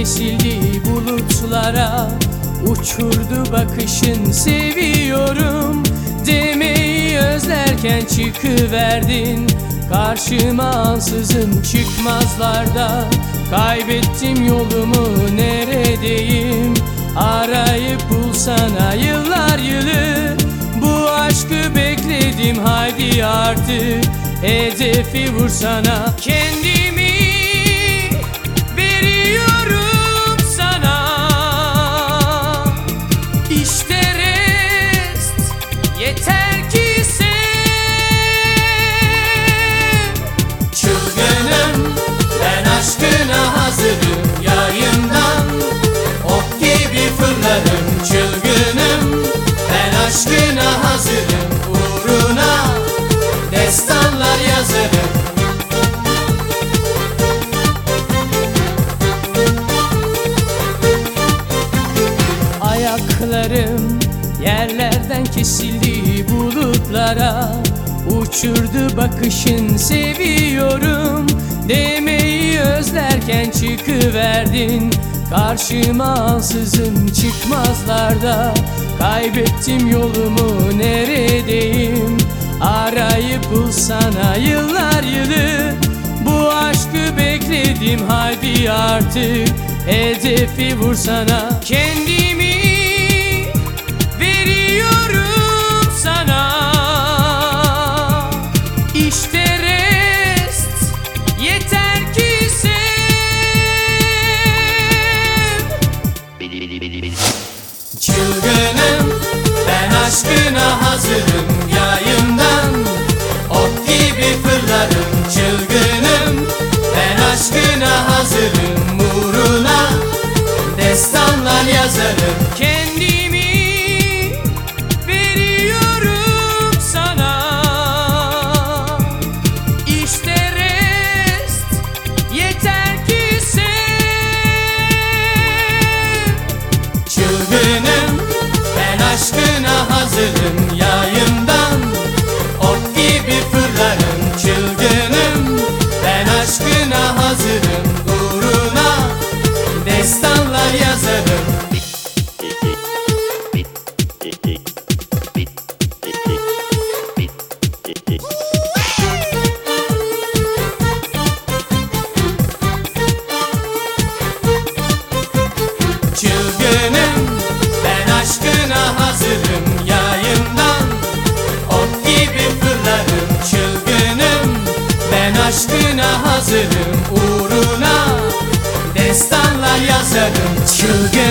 Kesildi bulutlara Uçurdu bakışın seviyorum Demeyi özlerken çıkıverdin. Karşıma ansızın çıkmazlarda Kaybettim yolumu neredeyim? Arayıp bulsana yıllar yılı Bu aşkı bekledim haydi artık Hedefi vursana. Kendimi Ayaklarım yerlerden kesildi bulutlara. Uçurdu bakışın seviyorum. Demeyi özlerken çıkıverdin. Karşıma ansızın çıkmazlarda. Kaybettim yolumu neredeyim? Arayıp bulsana yıllar yılı. Bu aşkı bekledim hadi artık. Hedefi vursana. Kendimi Çılgınım ben aşkına hazırım yayından. Ok gibi fırlarım çılgınım ben aşkına hazırım uğruna. Destanlar yazarım 주게